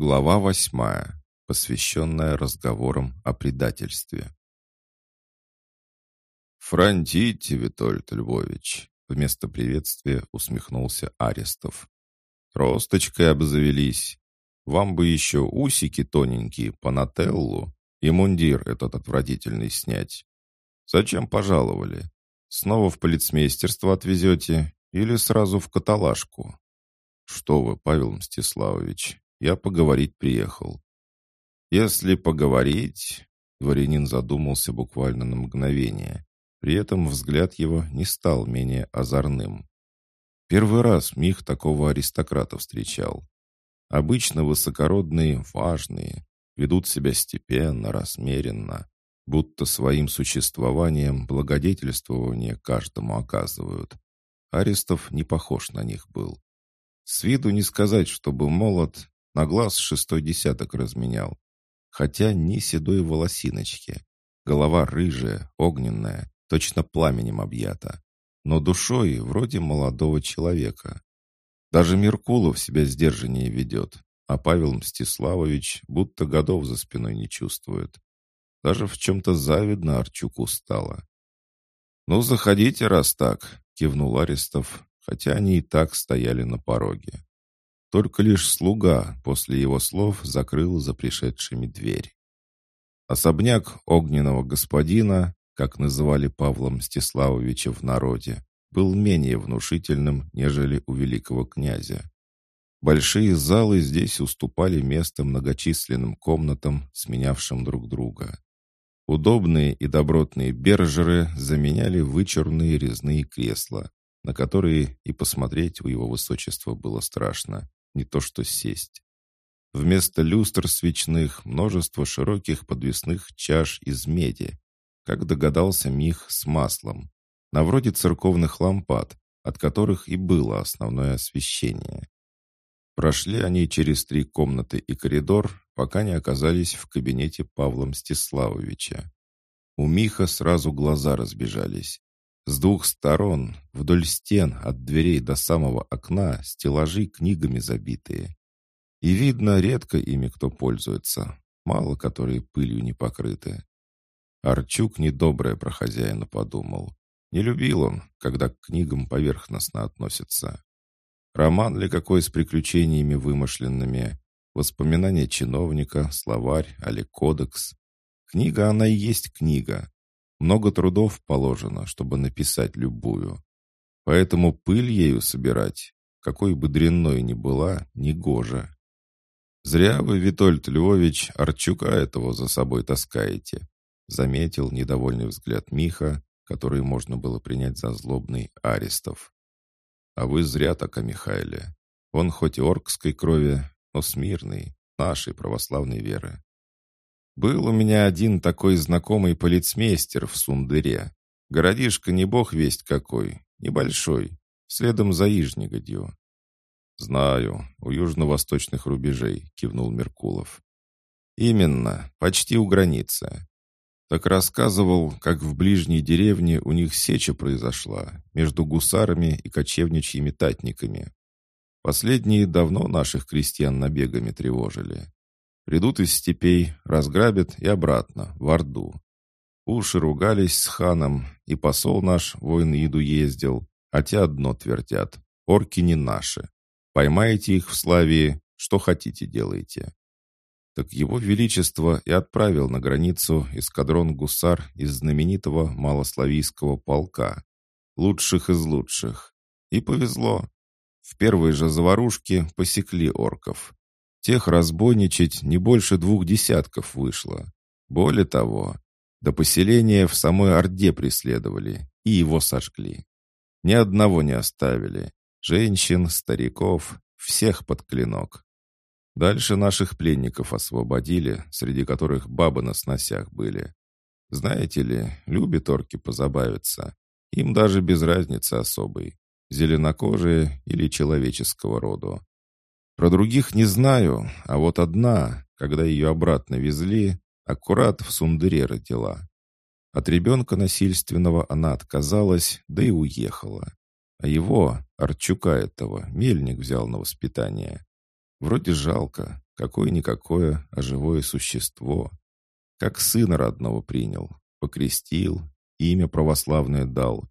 Глава восьмая, посвященная разговорам о предательстве. «Фронтите, Витольд Львович!» Вместо приветствия усмехнулся Арестов. «Росточкой обзавелись. Вам бы еще усики тоненькие по нателлу и мундир этот отвратительный снять. Зачем пожаловали? Снова в полицмейстерство отвезете или сразу в каталажку?» «Что вы, Павел Мстиславович, я поговорить приехал». «Если поговорить...» Дворянин задумался буквально на мгновение. При этом взгляд его не стал менее озорным. Первый раз Мих такого аристократа встречал. Обычно высокородные, важные, ведут себя степенно, размеренно, будто своим существованием благодетельствование каждому оказывают. Арестов не похож на них был. С виду не сказать, чтобы молод, на глаз шестой десяток разменял. Хотя ни седой волосиночки. Голова рыжая, огненная, точно пламенем объята. Но душой вроде молодого человека. Даже Меркулов себя сдержаннее ведет, а Павел Мстиславович будто годов за спиной не чувствует. Даже в чем-то завидно Арчуку стало. «Ну, заходите, раз так», — кивнул Арестов, хотя они и так стояли на пороге. Только лишь слуга после его слов закрыл за пришедшими дверь. Особняк огненного господина, как называли Павла Мстиславовича в народе, был менее внушительным, нежели у великого князя. Большие залы здесь уступали место многочисленным комнатам, сменявшим друг друга. Удобные и добротные бержеры заменяли вычурные резные кресла, на которые и посмотреть у его высочества было страшно, не то что сесть. Вместо люстр свечных множество широких подвесных чаш из меди, как догадался Мих с маслом, на вроде церковных лампад, от которых и было основное освещение. Прошли они через три комнаты и коридор, пока не оказались в кабинете Павла Мстиславовича. У Миха сразу глаза разбежались. С двух сторон, вдоль стен, от дверей до самого окна, стеллажи книгами забитые. И видно, редко ими кто пользуется, мало которые пылью не покрыты. Арчук недоброе про хозяина подумал. Не любил он, когда к книгам поверхностно относятся. Роман ли какой с приключениями вымышленными, воспоминания чиновника, словарь, али кодекс. Книга она и есть книга. Много трудов положено, чтобы написать любую. Поэтому пыль ею собирать, какой бы дрянной ни была, не гоже. Зря вы, Витольд Львович, Арчука этого за собой таскаете, заметил недовольный взгляд Миха, который можно было принять за злобный Арестов. А вы зря так о Михаиле. Он хоть и оркской крови, но смирный, нашей православной веры. Был у меня один такой знакомый полицмейстер в Сундыре. Городишко не бог весть какой, небольшой, следом за Ижнегодью. «Знаю, у южно-восточных рубежей», — кивнул Меркулов. «Именно, почти у границы. Так рассказывал, как в ближней деревне у них сеча произошла между гусарами и кочевничьими татниками. Последние давно наших крестьян набегами тревожили. Придут из степей, разграбят и обратно, в Орду. Уши ругались с ханом, и посол наш, воин Иду, ездил, а те одно твердят. Орки не наши. Поймаете их в Славии, что хотите делайте. Так его величество и отправил на границу эскадрон гусар из знаменитого малославийского полка. Лучших из лучших. И повезло. В первой же заварушке посекли орков. Тех разбойничать не больше двух десятков вышло. Более того, до поселения в самой Орде преследовали и его сожгли. Ни одного не оставили. Женщин, стариков, всех под клинок. Дальше наших пленников освободили, среди которых бабы на сносях были. Знаете ли, любят орки позабавиться. Им даже без разницы особой. Зеленокожие или человеческого рода. Про других не знаю, а вот одна, когда ее обратно везли, аккурат в сундыре родила. От ребенка насильственного она отказалась, да и уехала. А его, Арчука этого, мельник взял на воспитание. Вроде жалко, Какое-никакое, а живое существо. Как сына родного принял, покрестил, имя православное дал.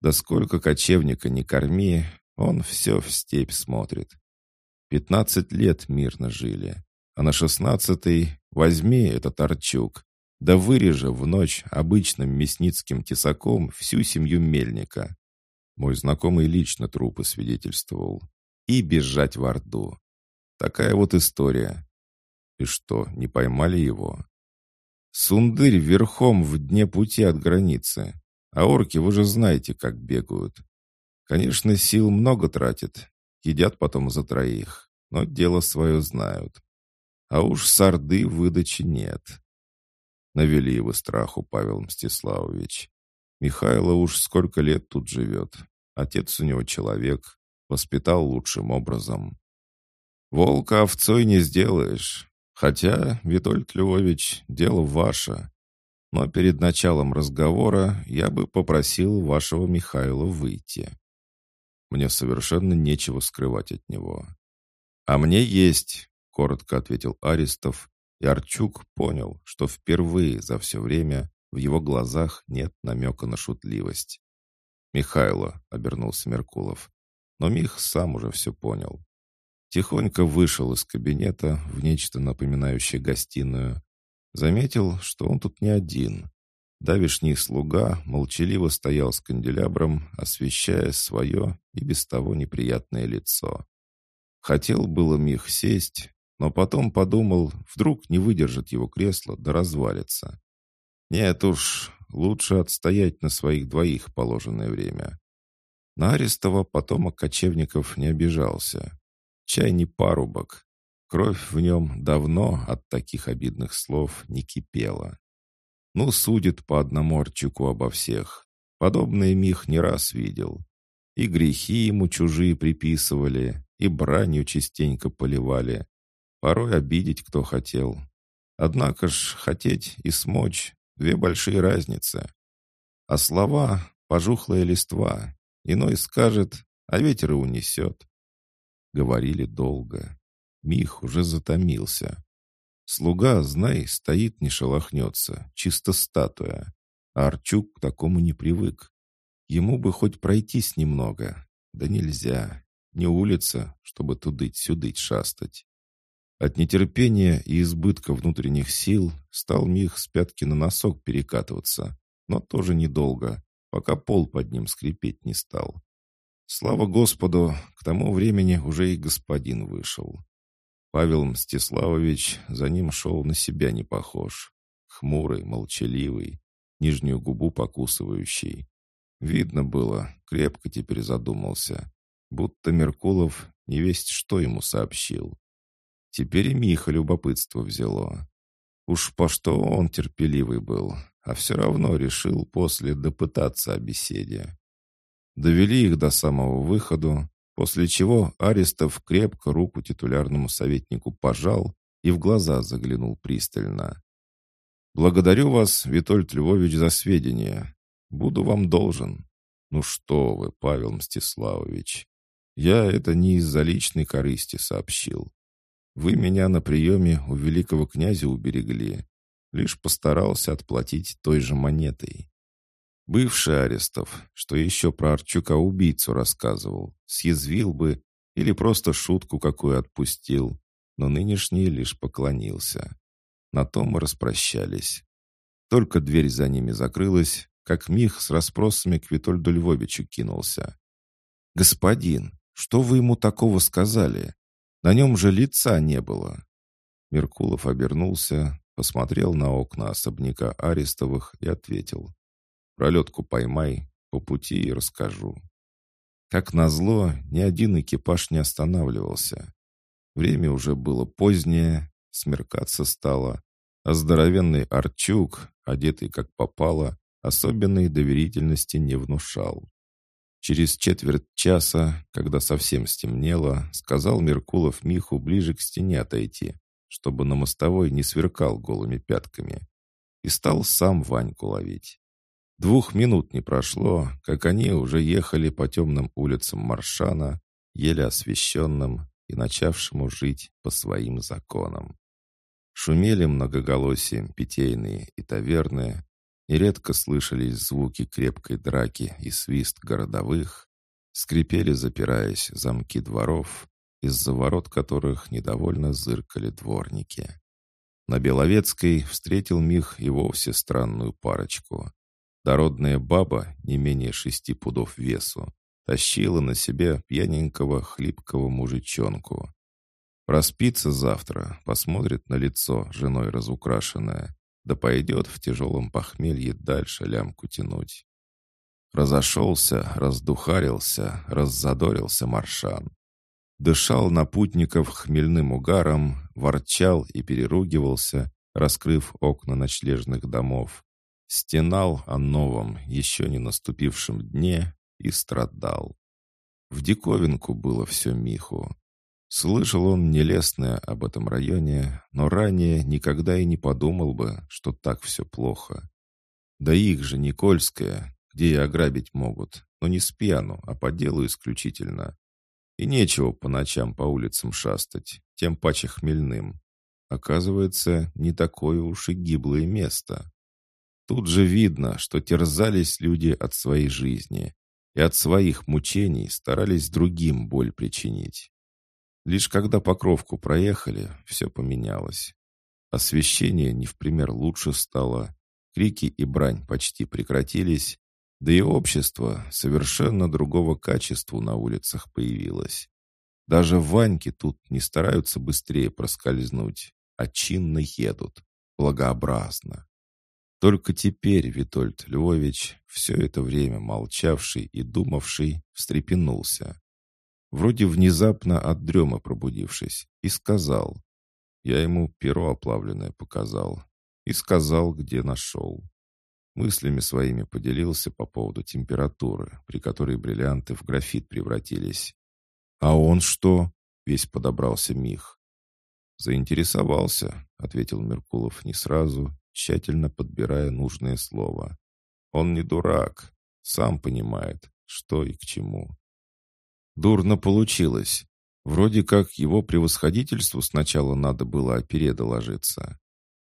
Да сколько кочевника не корми, он все в степь смотрит. Пятнадцать лет мирно жили, а на шестнадцатый возьми этот Арчук, да вырежи в ночь обычным мясницким тесаком всю семью мельника. Мой знакомый лично трупы свидетельствовал. И бежать в Орду. Такая вот история. И что, не поймали его? Сундырь верхом в дне пути от границы. А орки вы же знаете, как бегают. Конечно, сил много тратят. Едят потом за троих. Но дело свое знают. А уж с Орды выдачи нет. Навели его страху, Павел Мстиславович. Михайло уж сколько лет тут живет. Отец у него человек, воспитал лучшим образом. Волка овцой не сделаешь. Хотя, Витольд Львович, дело ваше. Но перед началом разговора я бы попросил вашего Михаила выйти. Мне совершенно нечего скрывать от него. «А мне есть», — коротко ответил Аристов, и Арчук понял, что впервые за все время в его глазах нет намека на шутливость. «Михайло», — обернулся Меркулов, но Мих сам уже все понял. Тихонько вышел из кабинета в нечто напоминающее гостиную. Заметил, что он тут не один. Давишний слуга молчаливо стоял с канделябром, освещая свое и без того неприятное лицо. Хотел было Мих сесть, но потом подумал, вдруг не выдержит его кресло да развалится. Нет уж, лучше отстоять на своих двоих положенное время. На Арестова потомок кочевников не обижался. Чай не парубок. Кровь в нем давно от таких обидных слов не кипела. Ну, судит по одному Арчуку обо всех. Подобный Мих не раз видел. И грехи ему чужие приписывали, и бранью частенько поливали. Порой обидеть кто хотел. Однако ж хотеть и смочь — две большие разницы. А слова — пожухлая листва. Иной скажет, а ветер и унесет. Говорили долго. Мих уже затомился. Слуга, знай, стоит, не шелохнется, чисто статуя. А Арчук к такому не привык. Ему бы хоть пройтись немного. Да нельзя. Не улица, чтобы тудыть-сюдыть шастать. От нетерпения и избытка внутренних сил стал Мих с пятки на носок перекатываться, но тоже недолго, пока пол под ним скрипеть не стал. Слава Господу, к тому времени уже и господин вышел. Павел Мстиславович за ним шел на себя не похож. Хмурый, молчаливый, нижнюю губу покусывающий. Видно было, крепко теперь задумался, будто Меркулов не весть что ему сообщил. Теперь и Миха любопытство взяло. Уж по что он терпеливый был, а все равно решил после допытаться о беседе. Довели их до самого выхода, после чего Арестов крепко руку титулярному советнику пожал и в глаза заглянул пристально. «Благодарю вас, Витольд Львович, за сведения. Буду вам должен». «Ну что вы, Павел Мстиславович, я это не из-за личной корысти сообщил. Вы меня на приеме у великого князя уберегли. Лишь постарался отплатить той же монетой. Бывший Арестов, что еще про Арчука-убийцу рассказывал, съязвил бы или просто шутку какую отпустил, но нынешний лишь поклонился. На том мы распрощались. Только дверь за ними закрылась, как Мих с расспросами к Витольду Львовичу кинулся. «Господин, что вы ему такого сказали? На нем же лица не было. Меркулов обернулся, посмотрел на окна особняка Арестовых и ответил. «Пролетку поймай, по пути и расскажу». Как назло, ни один экипаж не останавливался. Время уже было позднее, смеркаться стало, а здоровенный Арчук, одетый как попало, особенной доверительности не внушал. Через четверть часа, когда совсем стемнело, сказал Меркулов Миху ближе к стене отойти, чтобы на мостовой не сверкал голыми пятками. И стал сам Ваньку ловить. Двух минут не прошло, как они уже ехали по темным улицам Маршана, еле освещенным, и начавшему жить по своим законам. Шумели многоголосием питейные и таверны, нередко слышались звуки крепкой драки и свист городовых, скрипели, запираясь, замки дворов, из-за ворот которых недовольно зыркали дворники. На Беловецкой встретил Мих и вовсе странную парочку. Дородная баба, не менее шести пудов весу, тащила на себе пьяненького хлипкого мужичонку. Проспится завтра, посмотрит на лицо женой разукрашенное, да пойдет в тяжелом похмелье дальше лямку тянуть. Разошелся, раздухарился, раззадорился Маршан. Дышал на путников хмельным угаром, ворчал и переругивался, раскрыв окна ночлежных домов. Стенал о новом, еще не наступившем дне и страдал. В диковинку было все Миху. Слышал он нелестное об этом районе, но ранее никогда и не подумал бы, что так все плохо. Да их же Никольская, где и ограбить могут, но не с пьяну, а по делу исключительно. И нечего по ночам по улицам шастать, тем паче хмельным. Оказывается, не такое уж и гиблое место. Тут же видно, что терзались люди от своей жизни и от своих мучений старались другим боль причинить. Лишь когда покровку проехали, все поменялось. Освещение не в пример лучше стало, крики и брань почти прекратились, да и общество совершенно другого качества на улицах появилось. Даже Ваньки тут не стараются быстрее проскользнуть, а чинно едут, благообразно. Только теперь Витольд Львович, все это время молчавший и думавший, встрепенулся. Вроде внезапно от дрема пробудившись, и сказал. Я ему перо оплавленное показал. И сказал, где нашел. Мыслями своими поделился по поводу температуры, при которой бриллианты в графит превратились. «А он что?» — весь подобрался Мих. «Заинтересовался», — ответил Меркулов не сразу, тщательно подбирая нужное слово. «Он не дурак, сам понимает, что и к чему». Дурно получилось. Вроде как его превосходительству сначала надо было о пере.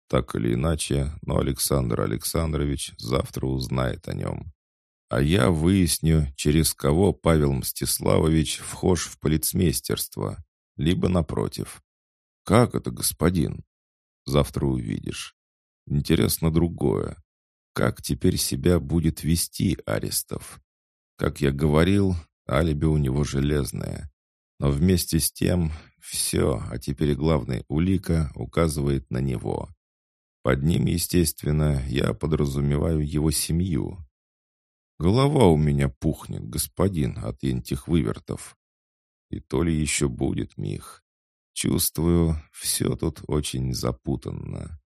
Так или иначе, но Александр Александрович завтра узнает о нем. А я выясню, через кого Павел Мстиславович вхож в полицмейстерство, либо напротив. Как это, господин? Завтра увидишь. Интересно другое. Как теперь себя будет вести Арестов? Как я говорил, алиби у него железное. Но вместе с тем все, а теперь главная улика, указывает на него. Под ним, естественно, я подразумеваю его семью. Голова у меня пухнет, господин, от этих вывертов. И то ли еще будет, Мих. Чувствую, все тут очень запутанно.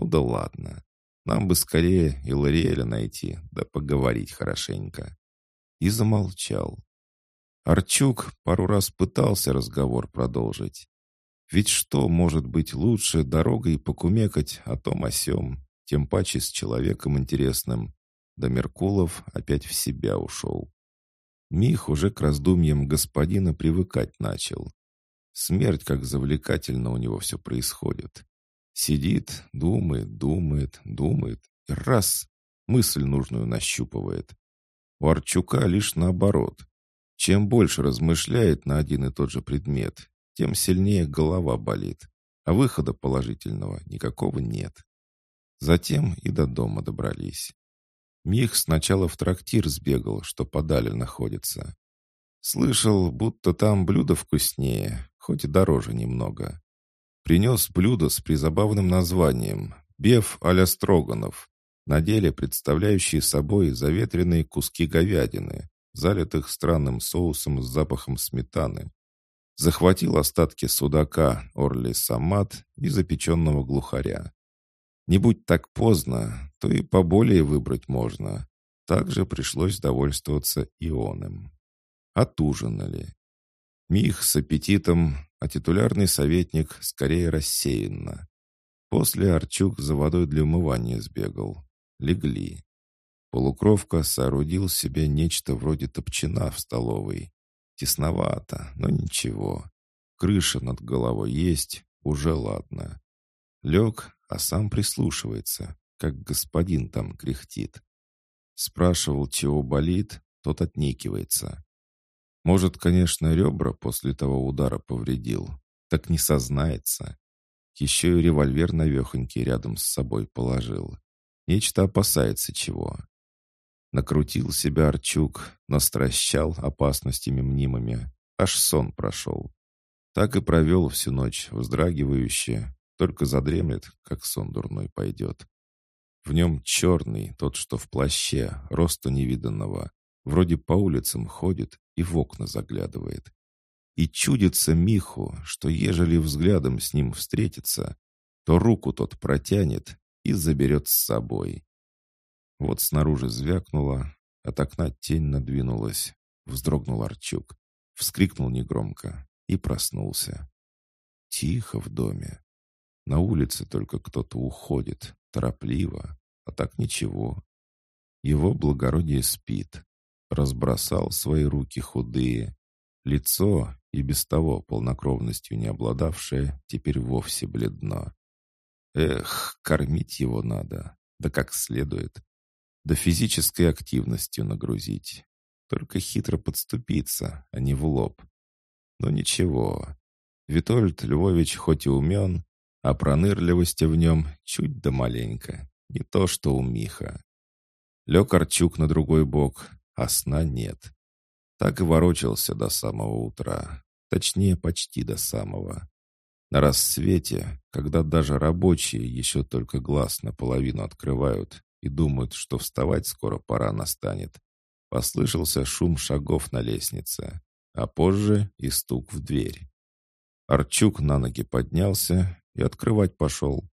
Ну да ладно. Нам бы скорее Илариэля найти, да поговорить хорошенько. И замолчал. Арчук пару раз пытался разговор продолжить, ведь что может быть лучше дорогой покумекать о том о сём, тем паче с человеком интересным. Да Меркулов опять в себя ушел. Мих уже к раздумьям господина привыкать начал. Смерть, как завлекательно у него все происходит. Сидит, думает, думает, думает, и раз — мысль нужную нащупывает. У Арчука лишь наоборот. Чем больше размышляет на один и тот же предмет, тем сильнее голова болит, а выхода положительного никакого нет. Затем и до дома добрались. Мих сначала в трактир сбегал, что подали находится. Слышал, будто там блюдо вкуснее, хоть и дороже немного. Принес блюдо с призабавным названием «Беф а-ля Строганов», на деле представляющие собой заветренные куски говядины, залитых странным соусом с запахом сметаны, захватил остатки судака Орли Самат и запеченного глухаря. Не будь так поздно, то и поболее выбрать можно. Также пришлось довольствоваться ионом. Отужинали. Мих с аппетитом, а титулярный советник скорее рассеянно. После Арчук за водой для умывания сбегал. Легли. Полукровка соорудил себе нечто вроде топчина в столовой. Тесновато, но ничего. крыша над головой есть, уже ладно. Лег, а сам прислушивается, как господин там кряхтит. Спрашивал, чего болит, тот отнекивается. Может, конечно, ребра после того удара повредил, так не сознается. Еще и револьвер навехонький рядом с собой положил. Нечто опасается чего. Накрутил себя Арчук, настращал опасностями мнимыми, аж сон прошел. Так и провел всю ночь, вздрагивающе, только задремлет, как сон дурной пойдет. В нем черный, тот, что в плаще, роста невиданного. Вроде по улицам ходит и в окна заглядывает. И чудится Миху, что ежели взглядом с ним встретится, то руку тот протянет и заберет с собой. Вот снаружи звякнуло, от окна тень надвинулась. Вздрогнул Арчук, вскрикнул негромко и проснулся. Тихо в доме. На улице только кто-то уходит, торопливо, а так ничего. Его благородие спит, разбросал свои руки худые. Лицо, и без того полнокровностью не обладавшее, теперь вовсе бледно. Эх, кормить его надо, да как следует. Да физической активностью нагрузить. Только хитро подступиться, а не в лоб. Но ничего. Витольд Львович хоть и умен, а пронырливости в нем чуть да маленько. Не то, что у Миха. Лег Арчук на другой бок, а сна нет. Так и ворочался до самого утра. Точнее, почти до самого. На рассвете, когда даже рабочие еще только глаз наполовину открывают и думают, что вставать скоро пора настанет, послышался шум шагов на лестнице, а позже и стук в дверь. Арчук на ноги поднялся и открывать пошел.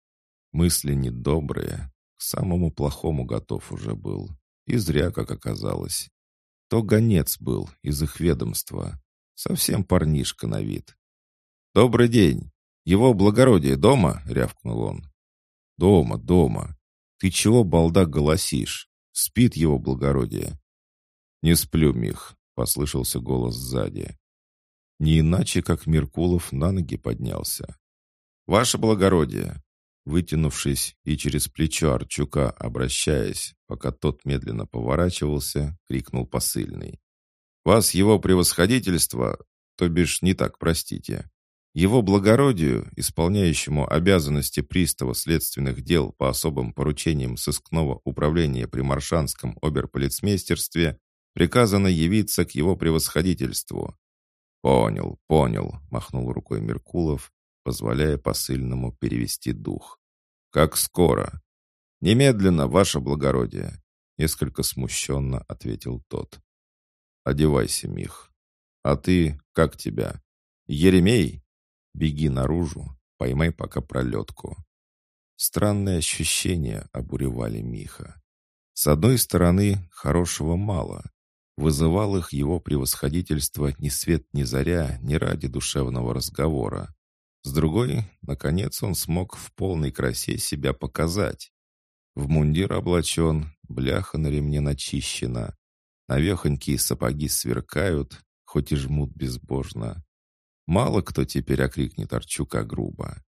Мысли недобрые, к самому плохому готов уже был. И зря, как оказалось. То гонец был из их ведомства. Совсем парнишка на вид. «Добрый день! Его благородие дома?» — рявкнул он. «Дома, дома. Ты чего, балда, голосишь? Спит его благородие». «Не сплю, Мих», — послышался голос сзади. Не иначе, как Меркулов на ноги поднялся. «Ваше благородие!» Вытянувшись и через плечо Арчука обращаясь, пока тот медленно поворачивался, крикнул посыльный. «Вас его превосходительство, то бишь не так, простите, его благородию, исполняющему обязанности пристава следственных дел по особым поручениям сыскного управления при Маршанском оберполицмейстерстве, приказано явиться к его превосходительству». «Понял, понял», — махнул рукой Меркулов, позволяя посыльному перевести дух. «Как скоро?» «Немедленно, ваше благородие!» Несколько смущенно ответил тот. «Одевайся, Мих. А ты, как тебя? Еремей? Беги наружу, поймай пока пролетку». Странные ощущения обуревали Миха. С одной стороны, хорошего мало. Вызывал их его превосходительство ни свет ни заря, ни ради душевного разговора. С другой, наконец он смог в полной красе себя показать. В мундир облачен, бляха на ремне начищена, навехонькие сапоги сверкают, хоть и жмут безбожно. Мало кто теперь окрикнет Арчука грубо.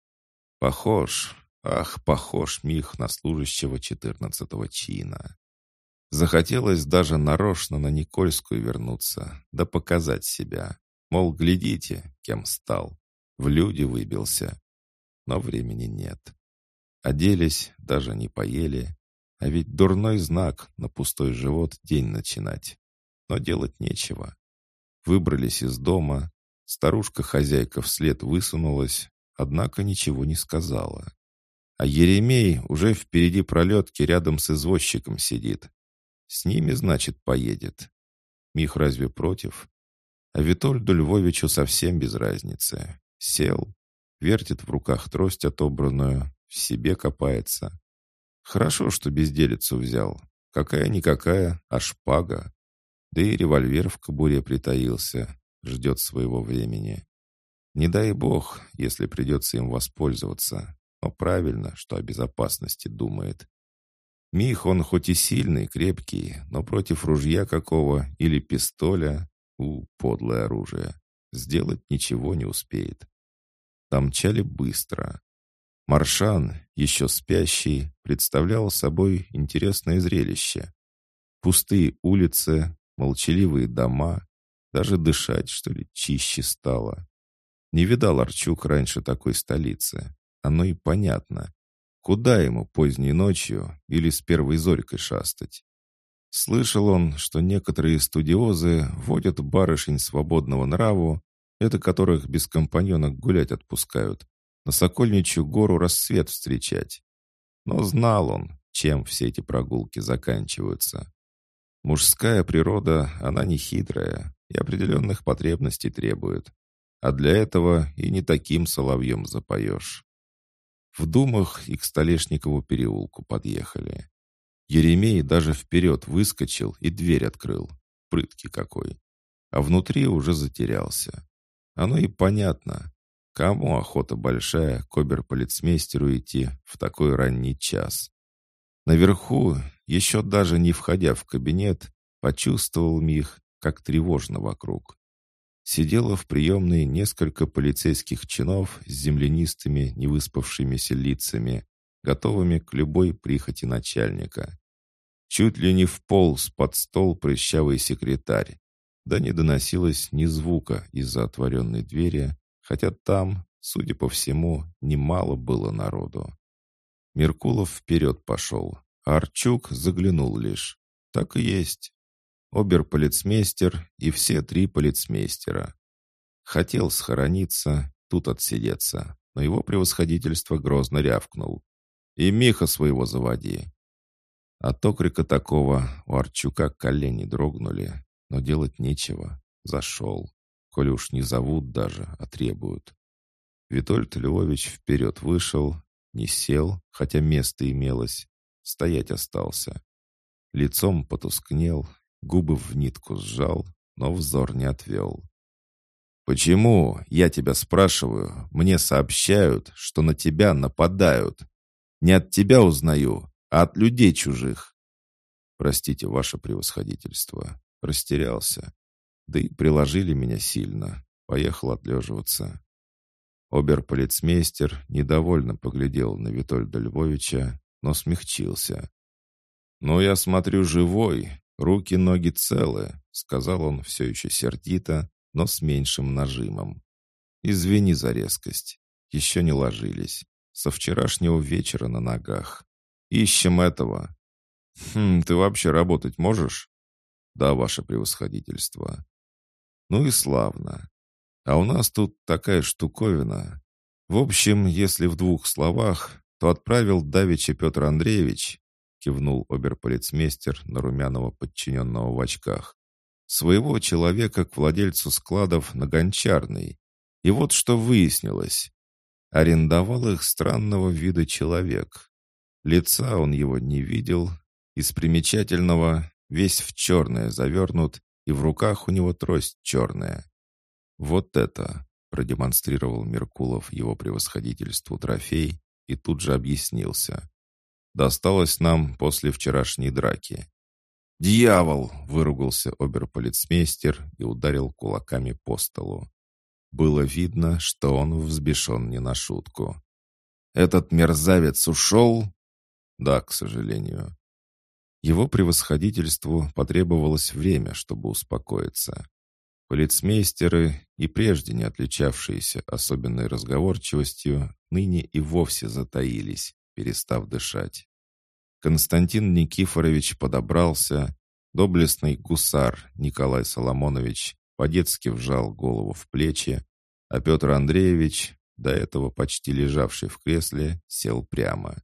Похож, ах, похож Мих на служащего четырнадцатого чина. Захотелось даже нарочно на Никольскую вернуться, да показать себя. Мол, глядите, кем стал. В люди выбился. Но времени нет. Оделись, даже не поели. А ведь дурной знак на пустой живот день начинать. Но делать нечего. Выбрались из дома. Старушка-хозяйка вслед высунулась, однако ничего не сказала. А Еремей уже впереди пролетки рядом с извозчиком сидит. С ними, значит, поедет. Мих разве против? А Витольду Львовичу совсем без разницы. Сел, вертит в руках трость отобранную, в себе копается. Хорошо, что безделицу взял. Какая-никакая, а шпага. Да и револьвер в кобуре притаился, ждет своего времени. Не дай бог, если придется им воспользоваться. Но правильно, что о безопасности думает. Мих, он хоть и сильный, крепкий, но против ружья какого или пистоля, у, подлое оружие, сделать ничего не успеет. Домчали быстро. Маршан, еще спящий, представлял собой интересное зрелище. Пустые улицы, молчаливые дома, даже дышать, что ли, чище стало. Не видал Арчук раньше такой столицы. Оно и понятно. Куда ему поздней ночью или с первой зорькой шастать? Слышал он, что некоторые студиозы водят барышень свободного нраву, это которых без компаньонок гулять отпускают, на Сокольничью гору рассвет встречать. Но знал он, чем все эти прогулки заканчиваются. Мужская природа, она не хитрая и определенных потребностей требует. А для этого и не таким соловьем запоешь. В Думах и к Столешникову переулку подъехали. Еремей даже вперед выскочил и дверь открыл. Прытки какой. А внутри уже затерялся. Оно и понятно. Кому охота большая к оберполицмейстеру идти в такой ранний час? Наверху, еще даже не входя в кабинет, почувствовал Мих, как тревожно вокруг. Сидело в приемной несколько полицейских чинов с землянистыми, невыспавшимися лицами, готовыми к любой прихоти начальника. Чуть ли не в пол под стол прыщавый секретарь, да не доносилось ни звука из-за отворенной двери, хотя там, судя по всему, немало было народу. Меркулов вперед пошел, а Арчук заглянул лишь. Так и есть оберполицмейстер и все три полицмейстера. Хотел схорониться, тут отсидеться, но его превосходительство грозно рявкнул. «И Миха своего заводи!» От окрика такого у Арчука колени дрогнули, но делать нечего. Зашел. Коли уж не зовут даже, а требуют. Витольд Львович вперед вышел, не сел, хотя место имелось, стоять остался. Лицом потускнел, Губы в нитку сжал, но взор не отвел. «Почему, я тебя спрашиваю, мне сообщают, что на тебя нападают? Не от тебя узнаю, а от людей чужих». «Простите, ваше превосходительство, растерялся. Да и приложили меня сильно. Поехал отлеживаться». Оберполицмейстер недовольно поглядел на Витольда Львовича, но смягчился. «Ну, я смотрю, живой, «Руки, ноги целы», — сказал он все еще сердито, но с меньшим нажимом. «Извини за резкость. Еще не ложились. Со вчерашнего вечера на ногах. Ищем этого». «Хм, ты вообще работать можешь?» «Да, ваше превосходительство». «Ну и славно. А у нас тут такая штуковина. В общем, если в двух словах, то отправил Давича Петр Андреевич, кивнул оберполицмейстер на румяного подчиненного в очках. Своего человека к владельцу складов на Гончарной. И вот что выяснилось. Арендовал их странного вида человек. Лица он его не видел. Из примечательного весь в черное завернут, и в руках у него трость черная. Вот это, продемонстрировал Меркулов его превосходительству трофей и тут же объяснился. Досталось нам после вчерашней драки. «Дьявол!» — выругался оберполицмейстер и ударил кулаками по столу. Было видно, что он взбешен не на шутку. «Этот мерзавец ушел?» «Да, к сожалению». Его превосходительству потребовалось время, чтобы успокоиться. Полицмейстеры, и прежде не отличавшиеся особенной разговорчивостью, ныне и вовсе затаились, перестав дышать. Константин Никифорович подобрался, доблестный гусар Николай Соломонович по-детски вжал голову в плечи, а Петр Андреевич, до этого почти лежавший в кресле, сел прямо.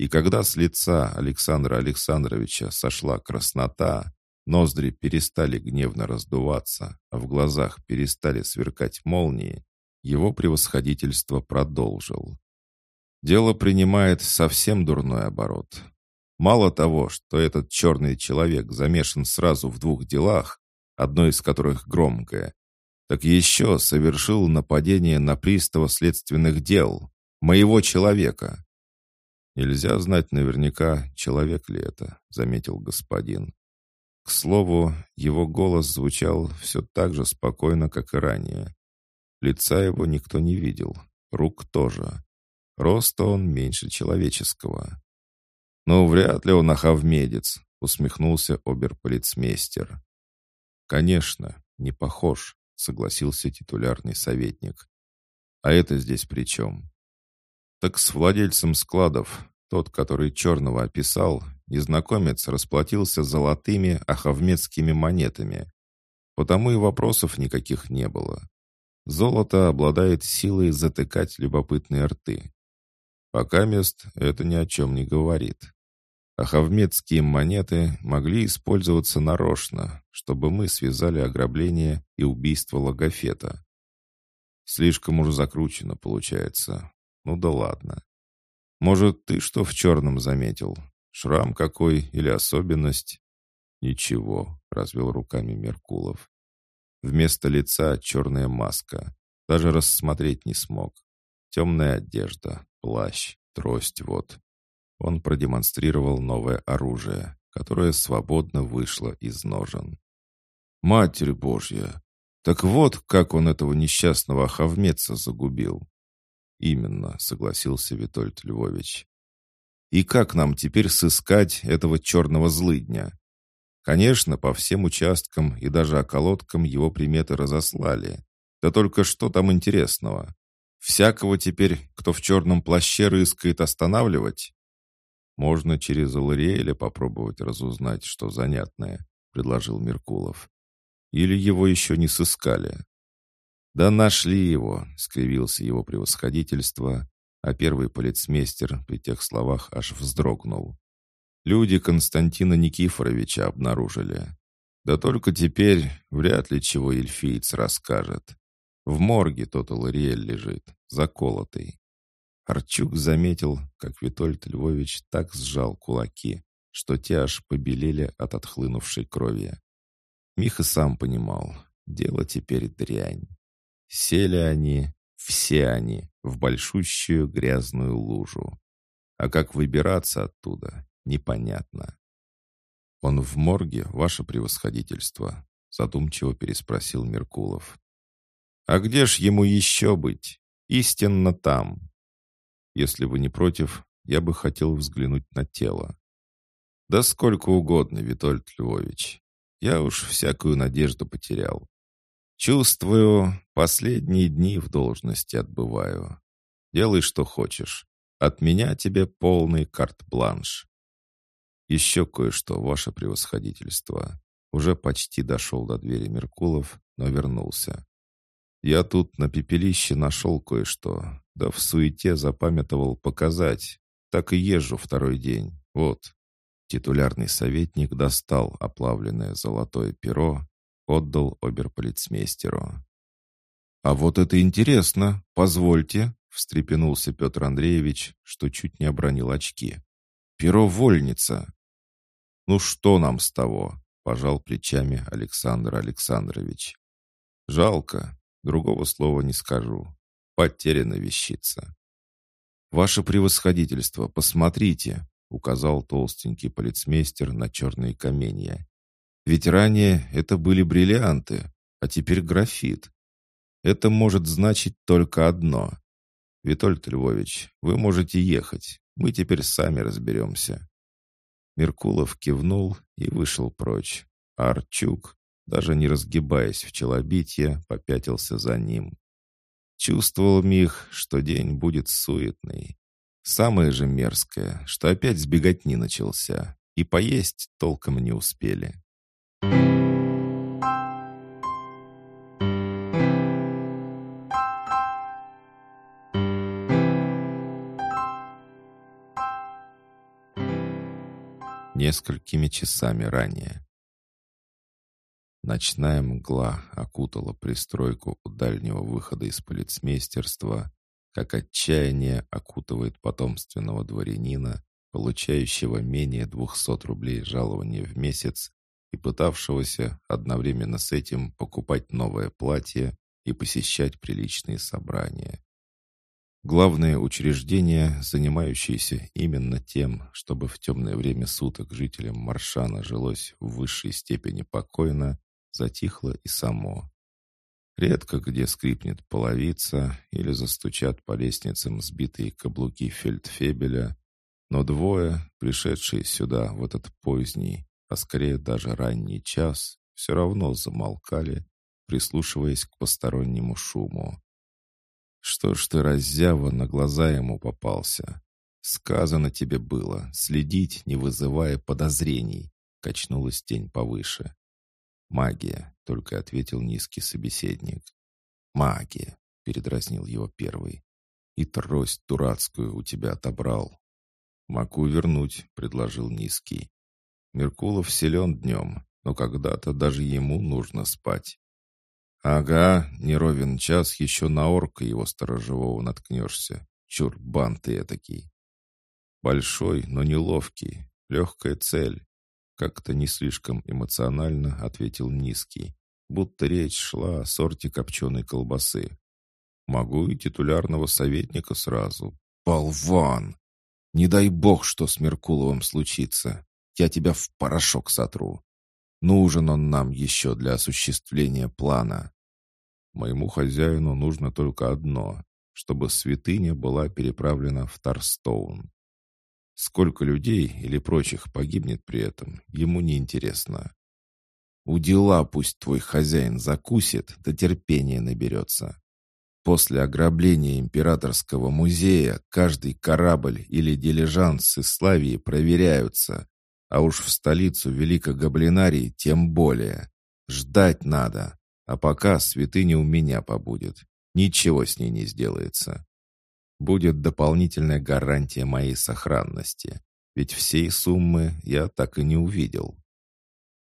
И когда с лица Александра Александровича сошла краснота, ноздри перестали гневно раздуваться, а в глазах перестали сверкать молнии, его превосходительство продолжил. Дело принимает совсем дурной оборот. Мало того, что этот черный человек замешан сразу в двух делах, одно из которых громкое, так еще совершил нападение на пристава следственных дел, моего человека. Нельзя знать наверняка, человек ли это, заметил господин. К слову, его голос звучал все так же спокойно, как и ранее. Лица его никто не видел, рук тоже. Роста он меньше человеческого. «Ну, вряд ли он ахавмедец», — усмехнулся оберполицмейстер. «Конечно, не похож», — согласился титулярный советник. «А это здесь при чем?» «Так с владельцем складов, тот, который черного описал, незнакомец расплатился золотыми ахавмедскими монетами. Потому и вопросов никаких не было. Золото обладает силой затыкать любопытные рты. Пока мест это ни о чем не говорит. Ахавмедские монеты могли использоваться нарочно, чтобы мы связали ограбление и убийство Логофета. Слишком уже закручено получается. Ну да ладно. Может, ты что в черном заметил? Шрам какой или особенность?» «Ничего», — развел руками Меркулов. Вместо лица черная маска. Даже рассмотреть не смог. Темная одежда, плащ, трость вот. Он продемонстрировал новое оружие, которое свободно вышло из ножен. «Матерь Божья! Так вот, как он этого несчастного хавмеца загубил!» «Именно», — согласился Витольд Львович. «И как нам теперь сыскать этого черного злыдня?» Конечно, по всем участкам и даже околоткам его приметы разослали. Да только что там интересного? Всякого теперь, кто в черном плаще рыскает, останавливать? Можно через Алариэля попробовать разузнать, что занятное, предложил Меркулов. Или его еще не сыскали? «Да нашли его!» — скривился его превосходительство, а первый полицмейстер при тех словах аж вздрогнул. Люди Константина Никифоровича обнаружили. Да только теперь вряд ли чего эльфиец расскажет. В морге тот Лариэль лежит, заколотый. Арчук заметил, как Витольд Львович так сжал кулаки, что те аж побелели от отхлынувшей крови. Миха сам понимал, дело теперь дрянь. Сели они, все они, в большущую грязную лужу. А как выбираться оттуда, непонятно. «Он в морге, ваше превосходительство?» задумчиво переспросил Меркулов. «А где ж ему еще быть? Истинно там. Если вы не против, я бы хотел взглянуть на тело». «Да сколько угодно, Витольд Львович. Я уж всякую надежду потерял. Чувствую, последние дни в должности отбываю. Делай, что хочешь. От меня тебе полный карт-бланш. Еще кое-что, ваше превосходительство. Уже почти дошел до двери Меркулов, но вернулся. Я тут на пепелище нашел кое-что, да в суете запамятовал показать. Так и езжу второй день. Вот. Титулярный советник достал оплавленное золотое перо отдал оберполицмейстеру. «А вот это интересно! Позвольте!» — встрепенулся Петр Андреевич, что чуть не обронил очки. «Перо вольница!» «Ну что нам с того?» — пожал плечами Александр Александрович. «Жалко, другого слова не скажу. Потеряна вещица». «Ваше превосходительство, посмотрите!» — указал толстенький полицмейстер на черные каменья. Ведь ранее это были бриллианты, а теперь графит. Это может значить только одно. Витольд Львович, вы можете ехать. Мы теперь сами разберемся. Меркулов кивнул и вышел прочь. А Арчук, даже не разгибаясь в челобитье, попятился за ним. Чувствовал Мих, что день будет суетный. Самое же мерзкое, что опять сбеготни начался, и поесть толком не успели. Несколькими часами ранее. Ночная мгла окутала пристройку у дальнего выхода из полицмейстерства, как отчаяние окутывает потомственного дворянина, получающего менее двухсот рублей жалования в месяц и пытавшегося одновременно с этим покупать новое платье и посещать приличные собрания. Главное учреждение, занимающееся именно тем, чтобы в темное время суток жителям Маршана жилось в высшей степени покойно, затихло и само. Редко где скрипнет половица или застучат по лестницам сбитые каблуки фельдфебеля, но двое, пришедшие сюда в этот поздний, а скорее даже ранний час, все равно замолкали, прислушиваясь к постороннему шуму. «Что ж ты, раззява, на глаза ему попался? Сказано тебе было, следить, не вызывая подозрений», — качнулась тень повыше. «Магия», — только ответил низкий собеседник. «Магия», — передразнил его первый. «И трость дурацкую у тебя отобрал». «Могу вернуть», — предложил низкий. «Меркулов силен днем, но когда-то даже ему нужно спать». «Ага, не ровен час, еще на орка его сторожевого наткнешься. Чурбан ты этакий». «Большой, но неловкий. Легкая цель. Как-то не слишком эмоционально ответил Низкий, будто речь шла о сорте копченой колбасы. «Могу и титулярного советника сразу». «Болван! Не дай бог, что с Меркуловым случится. Я тебя в порошок сотру. Нужен он нам еще для осуществления плана. Моему хозяину нужно только одно, чтобы святыня была переправлена в Тарстоун. Сколько людей или прочих погибнет при этом, ему не интересно. У дела пусть твой хозяин закусит, да терпения наберется. После ограбления императорского музея каждый корабль или дилижанс из Славии проверяются, а уж в столицу Великогаблинарии тем более. Ждать надо, а пока святыня у меня побудет. Ничего с ней не сделается будет дополнительная гарантия моей сохранности, ведь всей суммы я так и не увидел.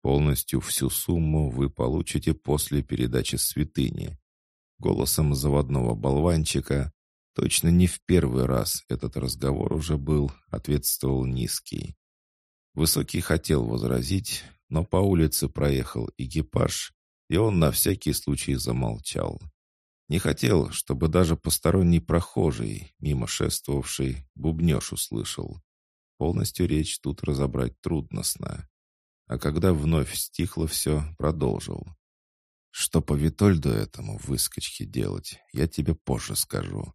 Полностью всю сумму вы получите после передачи святыни. Голосом заводного болванчика, точно не в первый раз этот разговор уже был, ответствовал низкий. Высокий хотел возразить, но по улице проехал экипаж, и он на всякий случай замолчал. Не хотел, чтобы даже посторонний прохожий, мимо шествовавший, бубнеж услышал. Полностью речь тут разобрать трудностно. А когда вновь стихло все, продолжил. Что по Витольду этому выскочке делать, я тебе позже скажу.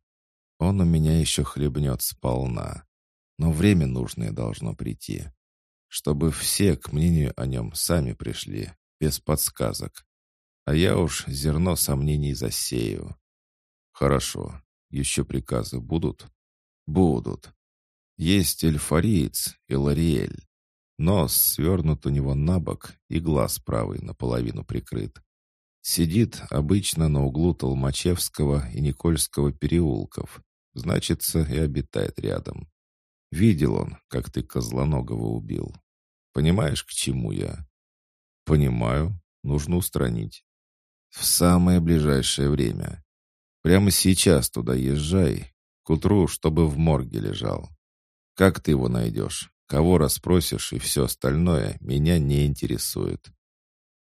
Он у меня еще хлебнет сполна. Но время нужное должно прийти. Чтобы все к мнению о нем сами пришли, без подсказок. А я уж зерно сомнений засею. Хорошо. Еще приказы будут? Будут. Есть эльфариец и лариэль. Нос свернут у него на бок и глаз правый наполовину прикрыт. Сидит обычно на углу Толмачевского и Никольского переулков. Значится, и обитает рядом. Видел он, как ты Козлоногого убил. Понимаешь, к чему я? Понимаю. Нужно устранить. В самое ближайшее время. Прямо сейчас туда езжай. К утру, чтобы в морге лежал. Как ты его найдешь? Кого расспросишь и все остальное меня не интересует.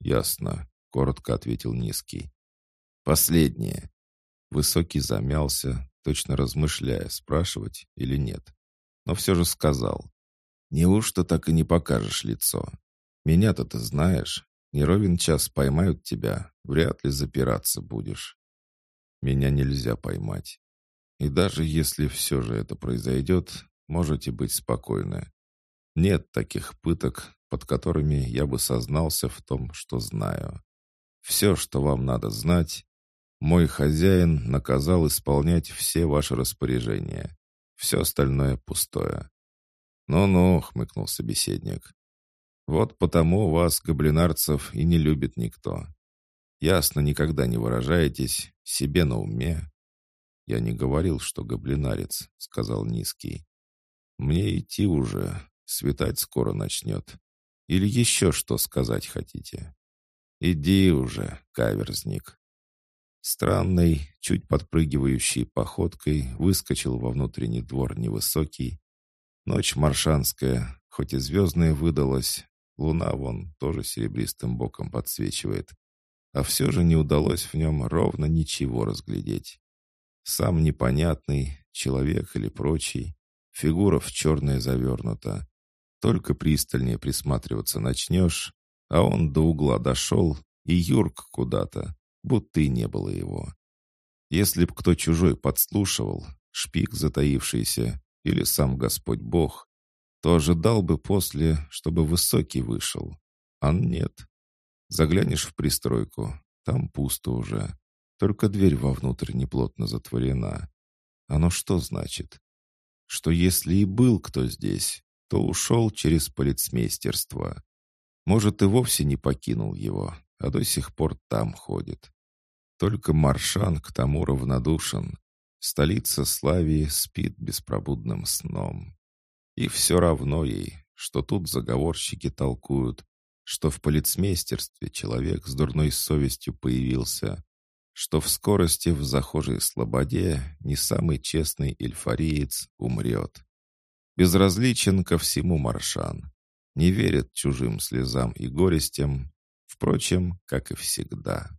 Ясно, коротко ответил Низкий. Последнее. Высокий замялся, точно размышляя, спрашивать или нет. Но все же сказал. Неужто так и не покажешь лицо? Меня-то ты знаешь. Не ровен час поймают тебя, вряд ли запираться будешь. Меня нельзя поймать. И даже если все же это произойдет, можете быть спокойны. Нет таких пыток, под которыми я бы сознался в том, что знаю. Все, что вам надо знать, мой хозяин наказал исполнять все ваши распоряжения. Все остальное пустое. «Ну-ну», — хмыкнул собеседник, вот потому вас, гоблинарцев, и не любит никто. Ясно никогда не выражаетесь, себе на уме. Я не говорил, что гоблинарец, сказал Низкий. Мне идти уже, светать скоро начнет. Или еще что сказать хотите? Иди уже, каверзник. Странной, чуть подпрыгивающей походкой выскочил во внутренний двор невысокий. Ночь маршанская, хоть и звездная выдалась, Луна вон тоже серебристым боком подсвечивает. А все же не удалось в нем ровно ничего разглядеть. Сам непонятный, человек или прочий, фигура в черное завернута. Только пристальнее присматриваться начнешь, а он до угла дошел и юрк куда-то, будто и не было его. Если б кто чужой подслушивал, шпик затаившийся или сам Господь Бог, то ожидал бы после, чтобы высокий вышел. А нет. Заглянешь в пристройку, там пусто уже. Только дверь вовнутрь неплотно затворена. Оно что значит? Что если и был кто здесь, то ушел через полицмейстерство. Может, и вовсе не покинул его, а до сих пор там ходит. Только Маршан к тому равнодушен. Столица Славии спит беспробудным сном. И все равно ей, что тут заговорщики толкуют, что в полицмейстерстве человек с дурной совестью появился, что в скорости в захожей слободе не самый честный эльфариец умрет. Безразличен ко всему Маршан, не верит чужим слезам и горестям, впрочем, как и всегда.